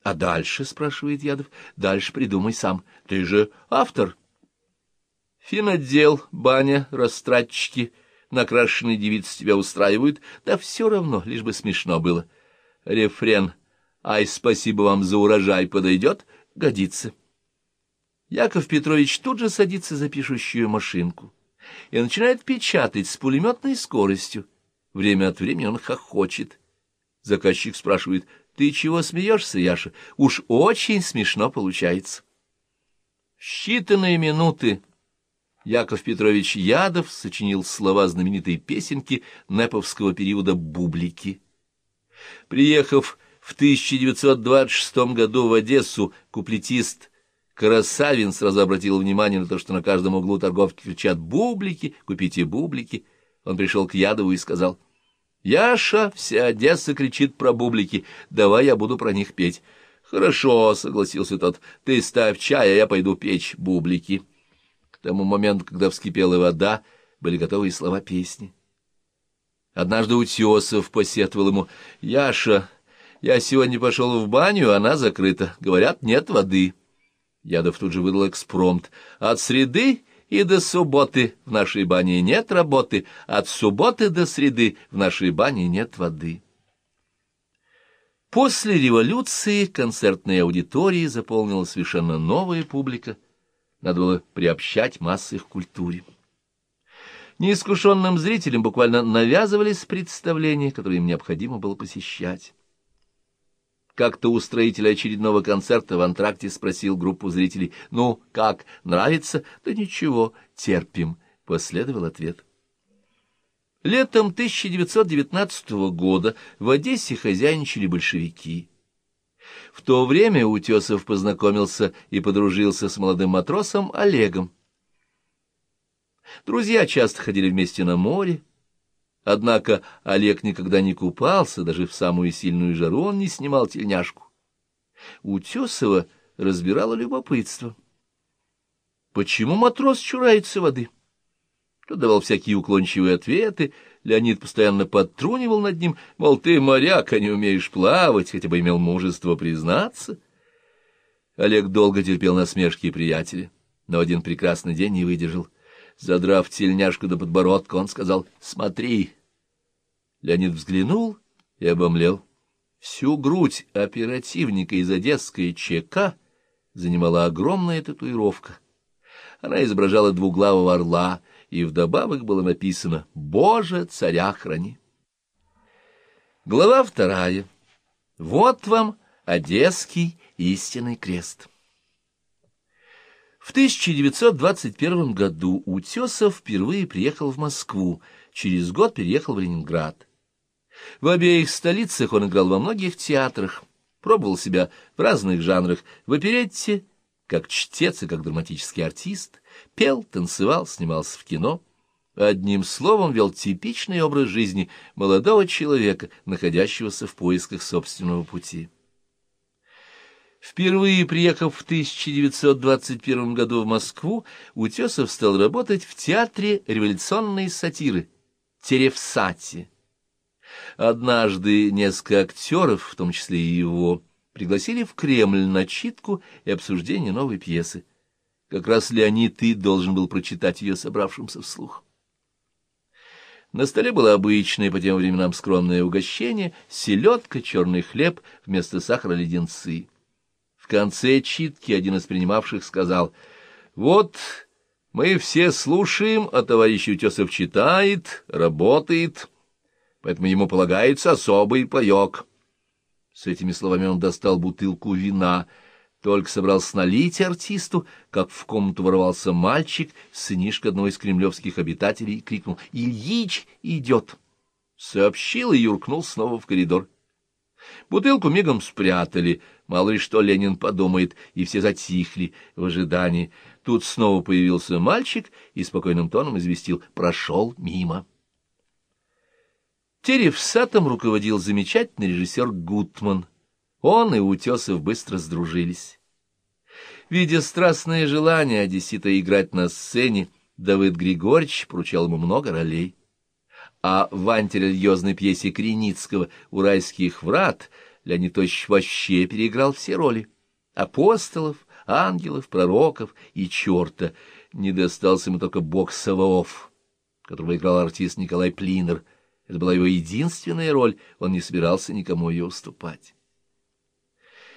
— А дальше, — спрашивает Ядов, — дальше придумай сам. Ты же автор. Финотдел, баня, растратчики, накрашенные девицы тебя устраивают. Да все равно, лишь бы смешно было. Рефрен «Ай, спасибо вам за урожай» подойдет? Годится. Яков Петрович тут же садится за пишущую машинку и начинает печатать с пулеметной скоростью. Время от времени он хохочет. Заказчик спрашивает, «Ты чего смеешься, Яша? Уж очень смешно получается». считанные минуты Яков Петрович Ядов сочинил слова знаменитой песенки неповского периода «Бублики». Приехав в 1926 году в Одессу, куплетист Красавин сразу обратил внимание на то, что на каждом углу торговки кричат «бублики», «купите бублики». Он пришел к Ядову и сказал, «Яша, вся Одесса кричит про бублики, давай я буду про них петь». «Хорошо», — согласился тот, — «ты ставь чай, а я пойду печь бублики». К тому моменту, когда вскипела вода, были готовы и слова песни. Однажды Утесов посетовал ему, «Яша, я сегодня пошел в баню, она закрыта. Говорят, нет воды». Ядов тут же выдал экспромт. «От среды и до субботы в нашей бане нет работы, от субботы до среды в нашей бане нет воды». После революции концертные аудитории заполнила совершенно новая публика. Надо было приобщать массы к культуре. Неискушенным зрителям буквально навязывались представления, которые им необходимо было посещать. Как-то устроитель очередного концерта в антракте спросил группу зрителей, «Ну, как, нравится?» «Да ничего, терпим», — последовал ответ. Летом 1919 года в Одессе хозяйничали большевики. В то время Утесов познакомился и подружился с молодым матросом Олегом. Друзья часто ходили вместе на море. Однако Олег никогда не купался, даже в самую сильную жару он не снимал тельняшку. Утесова разбирало любопытство. Почему матрос чурается воды? Тот давал всякие уклончивые ответы, Леонид постоянно подтрунивал над ним, мол, ты моряк, а не умеешь плавать, хотя бы имел мужество признаться. Олег долго терпел насмешки приятеля, но один прекрасный день не выдержал — Задрав тельняшку до подбородка, он сказал «Смотри». Леонид взглянул и обомлел. Всю грудь оперативника из одесской ЧК занимала огромная татуировка. Она изображала двуглавого орла, и вдобавок было написано «Боже, царя храни». Глава вторая. Вот вам Одесский истинный крест. В 1921 году Утесов впервые приехал в Москву, через год переехал в Ленинград. В обеих столицах он играл во многих театрах, пробовал себя в разных жанрах, в оперетте, как чтец и как драматический артист, пел, танцевал, снимался в кино. Одним словом, вел типичный образ жизни молодого человека, находящегося в поисках собственного пути. Впервые приехав в 1921 году в Москву, Утесов стал работать в театре революционной сатиры Теревсати. Однажды несколько актеров, в том числе и его, пригласили в Кремль на читку и обсуждение новой пьесы. Как раз Леонид и должен был прочитать ее собравшимся вслух. На столе было обычное по тем временам скромное угощение — селедка, черный хлеб, вместо сахара леденцы конце читки один из принимавших сказал, «Вот мы все слушаем, а товарищ Утесов читает, работает, поэтому ему полагается особый паек». С этими словами он достал бутылку вина, только собрался налить артисту, как в комнату ворвался мальчик, сынишка одного из кремлевских обитателей, крикнул «Ильич идет!» Сообщил и юркнул снова в коридор. Бутылку мигом спрятали, мало ли что Ленин подумает, и все затихли в ожидании. Тут снова появился мальчик и спокойным тоном известил «прошел мимо». Теревсатом руководил замечательный режиссер Гутман. Он и Утесов быстро сдружились. Видя страстное желание одессита играть на сцене, Давыд Григорьевич поручал ему много ролей а в антирелигиозной пьесе Креницкого «Уральских врат» Леонид Тощ вообще переиграл все роли. Апостолов, ангелов, пророков и черта. Не достался ему только бог Саваоф, которого играл артист Николай Плинер. Это была его единственная роль, он не собирался никому ее уступать.